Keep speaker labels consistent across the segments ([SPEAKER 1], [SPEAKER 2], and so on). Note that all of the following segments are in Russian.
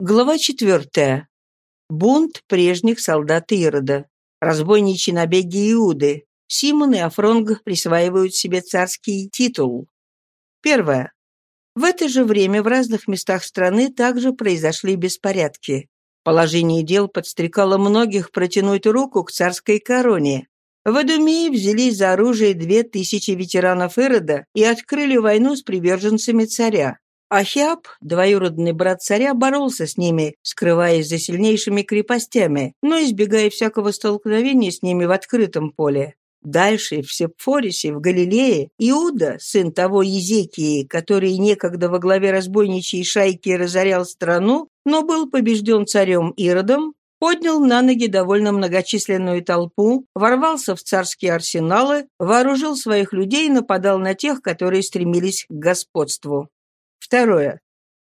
[SPEAKER 1] Глава четвертая. Бунт прежних солдат Ирода. Разбойничьи набеги Иуды. Симон и Афронг присваивают себе царский титул. Первое. В это же время в разных местах страны также произошли беспорядки. Положение дел подстрекало многих протянуть руку к царской короне. В Идумее взялись за оружие две тысячи ветеранов Ирода и открыли войну с приверженцами царя. Ахиаб, двоюродный брат царя, боролся с ними, скрываясь за сильнейшими крепостями, но избегая всякого столкновения с ними в открытом поле. Дальше, в Сепфорисе, в Галилее, Иуда, сын того Езекии, который некогда во главе разбойничьей шайки разорял страну, но был побежден царем Иродом, поднял на ноги довольно многочисленную толпу, ворвался в царские арсеналы, вооружил своих людей и нападал на тех, которые стремились к господству. Второе.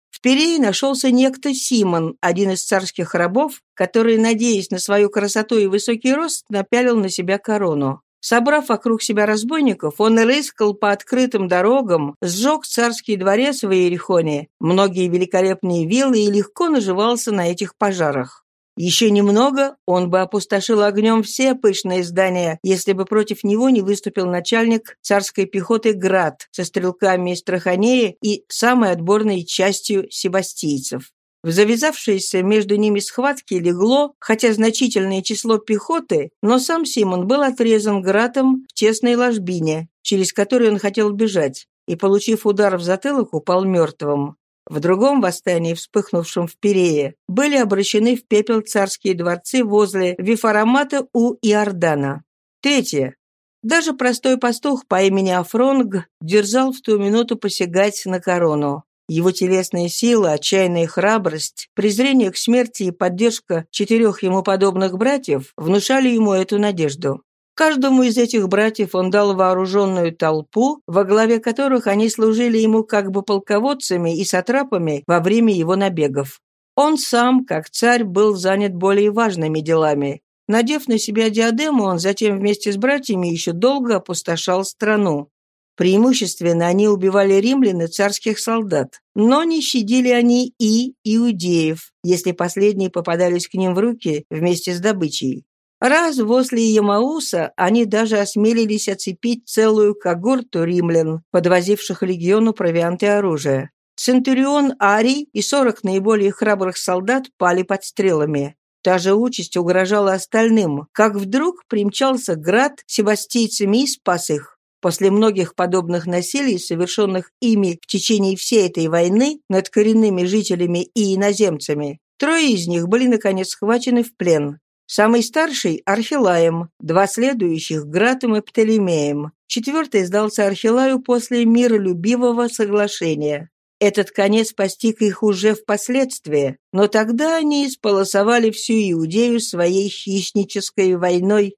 [SPEAKER 1] В Перее нашелся некто Симон, один из царских рабов, который, надеясь на свою красоту и высокий рост, напялил на себя корону. Собрав вокруг себя разбойников, он рыскал по открытым дорогам, сжег царский дворец в Иерихоне, многие великолепные виллы и легко наживался на этих пожарах. Еще немного, он бы опустошил огнем все пышные здания, если бы против него не выступил начальник царской пехоты Град со стрелками из Траханея и самой отборной частью себастийцев. В завязавшейся между ними схватке легло, хотя значительное число пехоты, но сам Симон был отрезан Гратом в тесной ложбине, через которую он хотел бежать, и, получив удар в затылок, упал мертвым. В другом восстании, вспыхнувшем в Перее, были обращены в пепел царские дворцы возле Вифарамата у Иордана. Третье. Даже простой пастух по имени Афронг дерзал в ту минуту посягать на корону. Его телесная сила, отчаянная храбрость, презрение к смерти и поддержка четырех ему подобных братьев внушали ему эту надежду. Каждому из этих братьев он дал вооруженную толпу, во главе которых они служили ему как бы полководцами и сатрапами во время его набегов. Он сам, как царь, был занят более важными делами. Надев на себя диадему, он затем вместе с братьями еще долго опустошал страну. Преимущественно они убивали римлян и царских солдат, но не щадили они и иудеев, если последние попадались к ним в руки вместе с добычей. Раз возле Ямауса они даже осмелились оцепить целую когорту римлян, подвозивших легиону провиант и оружие. Центурион Арий и сорок наиболее храбрых солдат пали под стрелами. Та же участь угрожала остальным, как вдруг примчался град себастийцами и спас их. После многих подобных насилий, совершенных ими в течение всей этой войны над коренными жителями и иноземцами, трое из них были, наконец, схвачены в плен. Самый старший – Архилаем, два следующих – Гратом и Птолемеем. Четвертый сдался Архилаю после миролюбивого соглашения. Этот конец постиг их уже впоследствии, но тогда они исполосовали всю Иудею своей хищнической войной